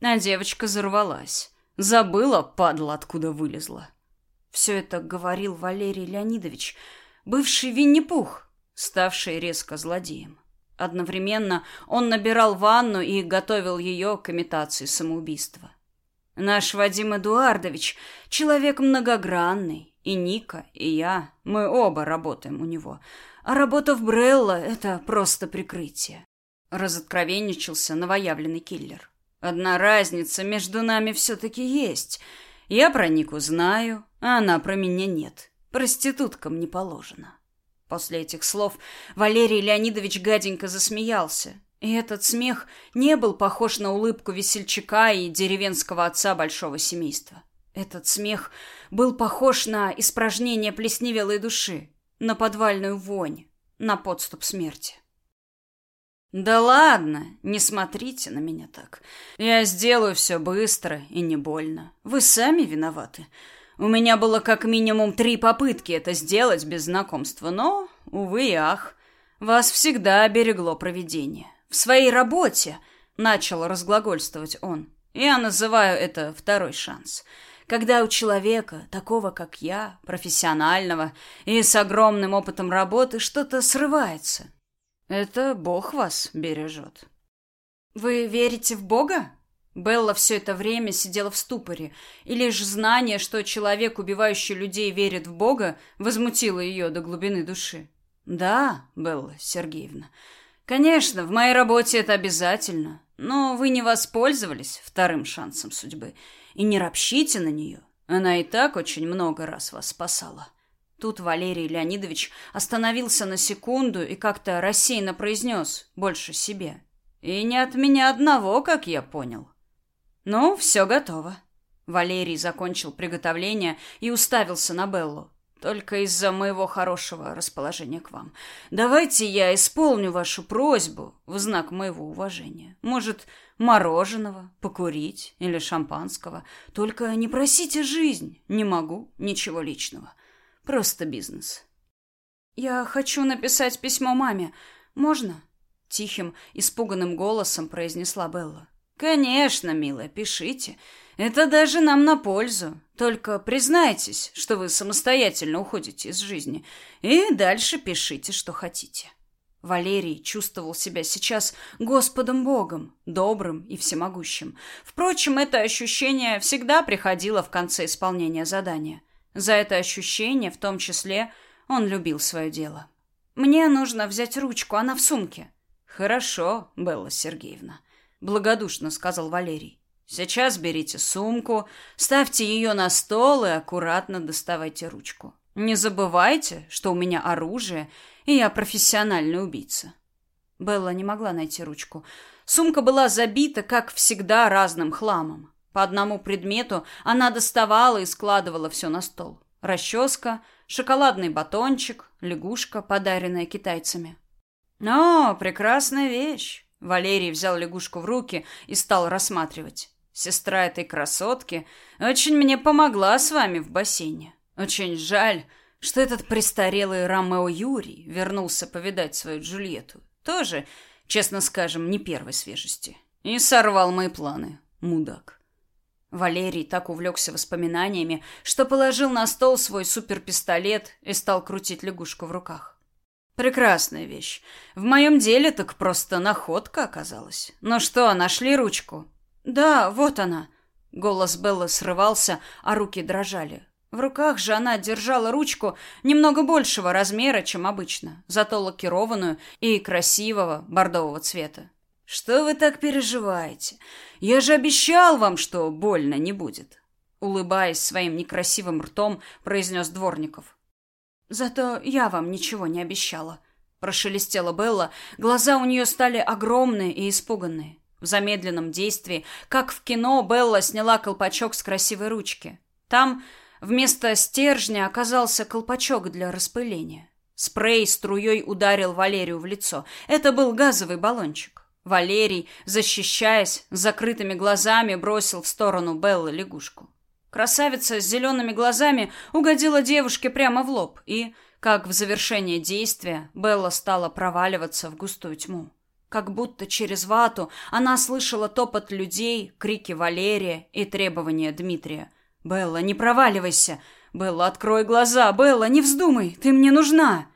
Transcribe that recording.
А девочка взорвалась. Забыла, падла, откуда вылезла. Все это говорил Валерий Леонидович, бывший Винни-Пух, ставший резко злодеем. Одновременно он набирал ванну и готовил ее к имитации самоубийства. Наш Вадим Эдуардович — человек многогранный, и Ника, и я, мы оба работаем у него. А работа в Брелло — это просто прикрытие. Разоткровенничался новоявленный киллер. Одна разница между нами все-таки есть. Я про Нику знаю, а она про меня нет. Проституткам не положено. После этих слов Валерий Леонидович гаденько засмеялся. И этот смех не был похож на улыбку весельчака и деревенского отца большого семейства. Этот смех был похож на испражнение плесневелой души, на подвальную вонь, на подступ смерти. Да ладно, не смотрите на меня так. Я сделаю все быстро и не больно. Вы сами виноваты. У меня было как минимум три попытки это сделать без знакомства, но, увы и ах, вас всегда берегло провидение. В своей работе, начал разглагольствовать он, я называю это второй шанс. Когда у человека, такого как я, профессионального и с огромным опытом работы, что-то срывается. Это Бог вас бережет. Вы верите в Бога? Белла все это время сидела в ступоре, и лишь знание, что человек, убивающий людей, верит в Бога, возмутило ее до глубины души. Да, Белла Сергеевна. Конечно, в моей работе это обязательно, но вы не воспользовались вторым шансом судьбы и не ропщите на нее. Она и так очень много раз вас спасала. Тут Валерий Леонидович остановился на секунду и как-то рассеянно произнес, больше себе. И не от меня одного, как я понял. «Ну, все готово». Валерий закончил приготовление и уставился на Беллу. «Только из-за моего хорошего расположения к вам. Давайте я исполню вашу просьбу в знак моего уважения. Может, мороженого, покурить или шампанского. Только не просите жизнь. Не могу, ничего личного. Просто бизнес». «Я хочу написать письмо маме. Можно?» Тихим, испуганным голосом произнесла Белла. Конечно, милая, пишите. Это даже нам на пользу. Только признайтесь, что вы самостоятельно уходите из жизни, и дальше пишите, что хотите. Валерий чувствовал себя сейчас Господом Богом, добрым и всемогущим. Впрочем, это ощущение всегда приходило в конце исполнения задания. За это ощущение, в том числе, он любил свое дело. Мне нужно взять ручку, она в сумке. Хорошо, Белла Сергеевна благодушно сказал Валерий. Сейчас берите сумку, ставьте ее на стол и аккуратно доставайте ручку. Не забывайте, что у меня оружие, и я профессиональный убийца. Белла не могла найти ручку. Сумка была забита, как всегда, разным хламом. По одному предмету она доставала и складывала все на стол. Расческа, шоколадный батончик, лягушка, подаренная китайцами. «О, прекрасная вещь!» Валерий взял лягушку в руки и стал рассматривать. Сестра этой красотки очень мне помогла с вами в бассейне. Очень жаль, что этот престарелый Ромео Юрий вернулся повидать свою Джульетту. Тоже, честно скажем, не первой свежести. И сорвал мои планы, мудак. Валерий так увлекся воспоминаниями, что положил на стол свой суперпистолет и стал крутить лягушку в руках. Прекрасная вещь. В моем деле так просто находка оказалась. Ну что, нашли ручку? Да, вот она. Голос Беллы срывался, а руки дрожали. В руках же она держала ручку немного большего размера, чем обычно, зато лакированную и красивого бордового цвета. Что вы так переживаете? Я же обещал вам, что больно не будет. Улыбаясь своим некрасивым ртом, произнес Дворников. Зато я вам ничего не обещала, прошелестела Белла. Глаза у нее стали огромные и испуганные. В замедленном действии, как в кино, Белла сняла колпачок с красивой ручки. Там вместо стержня оказался колпачок для распыления. Спрей струей ударил Валерию в лицо. Это был газовый баллончик. Валерий, защищаясь, закрытыми глазами бросил в сторону Беллы лягушку. Красавица с зелеными глазами угодила девушке прямо в лоб, и, как в завершение действия, Белла стала проваливаться в густую тьму. Как будто через вату она слышала топот людей, крики Валерия и требования Дмитрия. «Белла, не проваливайся! Белла, открой глаза! Белла, не вздумай! Ты мне нужна!»